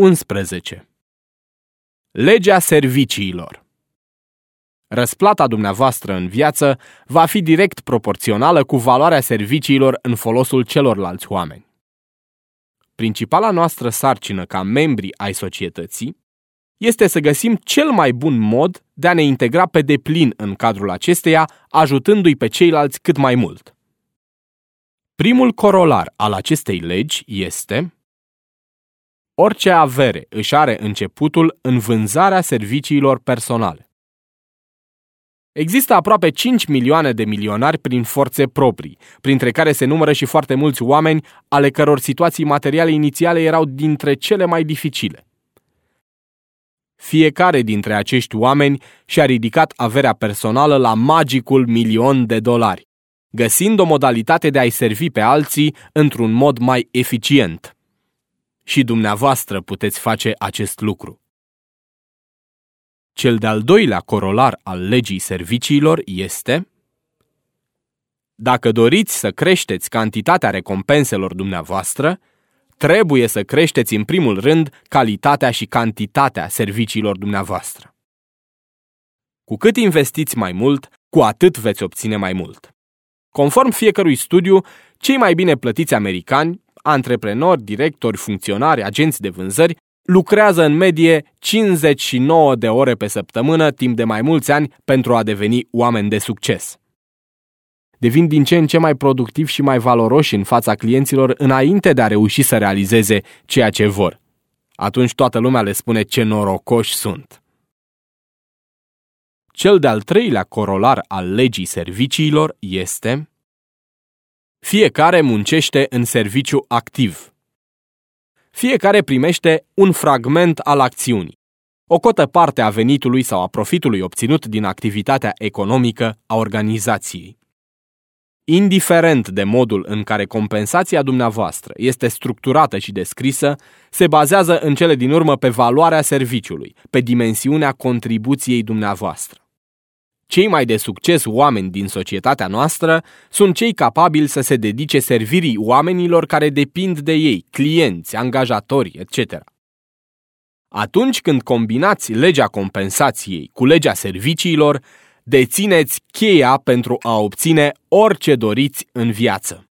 11. Legea serviciilor Răsplata dumneavoastră în viață va fi direct proporțională cu valoarea serviciilor în folosul celorlalți oameni. Principala noastră sarcină ca membri ai societății este să găsim cel mai bun mod de a ne integra pe deplin în cadrul acesteia, ajutându-i pe ceilalți cât mai mult. Primul corolar al acestei legi este Orice avere își are începutul în vânzarea serviciilor personale. Există aproape 5 milioane de milionari prin forțe proprii, printre care se numără și foarte mulți oameni ale căror situații materiale inițiale erau dintre cele mai dificile. Fiecare dintre acești oameni și-a ridicat averea personală la magicul milion de dolari, găsind o modalitate de a-i servi pe alții într-un mod mai eficient. Și dumneavoastră puteți face acest lucru. Cel de-al doilea corolar al legii serviciilor este Dacă doriți să creșteți cantitatea recompenselor dumneavoastră, trebuie să creșteți în primul rând calitatea și cantitatea serviciilor dumneavoastră. Cu cât investiți mai mult, cu atât veți obține mai mult. Conform fiecărui studiu, cei mai bine plătiți americani, antreprenori, directori, funcționari, agenți de vânzări, lucrează în medie 59 de ore pe săptămână timp de mai mulți ani pentru a deveni oameni de succes. Devin din ce în ce mai productivi și mai valoroși în fața clienților înainte de a reuși să realizeze ceea ce vor. Atunci toată lumea le spune ce norocoși sunt. Cel de-al treilea corolar al legii serviciilor este Fiecare muncește în serviciu activ, fiecare primește un fragment al acțiunii, o cotă parte a venitului sau a profitului obținut din activitatea economică a organizației. Indiferent de modul în care compensația dumneavoastră este structurată și descrisă, se bazează în cele din urmă pe valoarea serviciului, pe dimensiunea contribuției dumneavoastră. Cei mai de succes oameni din societatea noastră sunt cei capabili să se dedice servirii oamenilor care depind de ei, clienți, angajatori, etc. Atunci când combinați legea compensației cu legea serviciilor, dețineți cheia pentru a obține orice doriți în viață.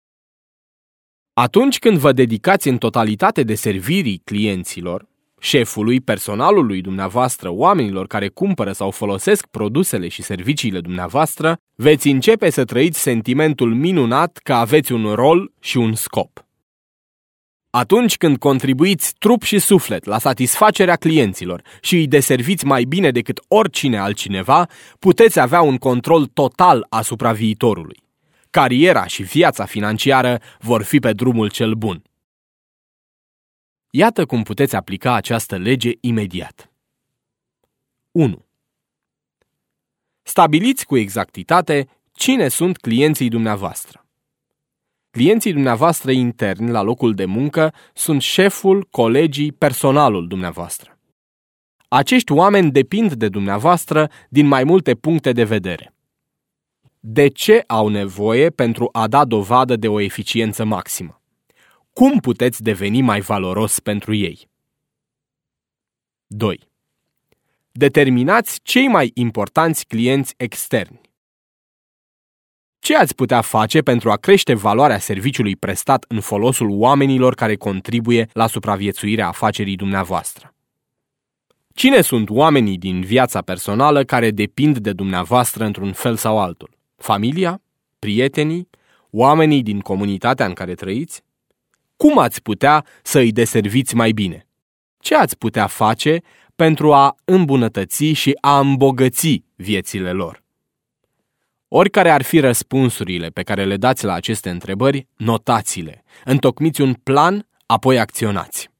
Atunci când vă dedicați în totalitate de servirii clienților, șefului, personalului dumneavoastră, oamenilor care cumpără sau folosesc produsele și serviciile dumneavoastră, veți începe să trăiți sentimentul minunat că aveți un rol și un scop. Atunci când contribuiți trup și suflet la satisfacerea clienților și îi deserviți mai bine decât oricine altcineva, puteți avea un control total asupra viitorului. Cariera și viața financiară vor fi pe drumul cel bun. Iată cum puteți aplica această lege imediat. 1. Stabiliți cu exactitate cine sunt clienții dumneavoastră. Clienții dumneavoastră interni la locul de muncă sunt șeful, colegii, personalul dumneavoastră. Acești oameni depind de dumneavoastră din mai multe puncte de vedere. De ce au nevoie pentru a da dovadă de o eficiență maximă? Cum puteți deveni mai valoros pentru ei? 2. Determinați cei mai importanți clienți externi. Ce ați putea face pentru a crește valoarea serviciului prestat în folosul oamenilor care contribuie la supraviețuirea afacerii dumneavoastră? Cine sunt oamenii din viața personală care depind de dumneavoastră într-un fel sau altul? Familia? Prietenii? Oamenii din comunitatea în care trăiți? Cum ați putea să îi deserviți mai bine? Ce ați putea face pentru a îmbunătăți și a îmbogăți viețile lor? Oricare ar fi răspunsurile pe care le dați la aceste întrebări, notați-le, întocmiți un plan, apoi acționați.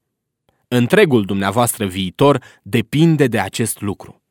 Întregul dumneavoastră viitor depinde de acest lucru.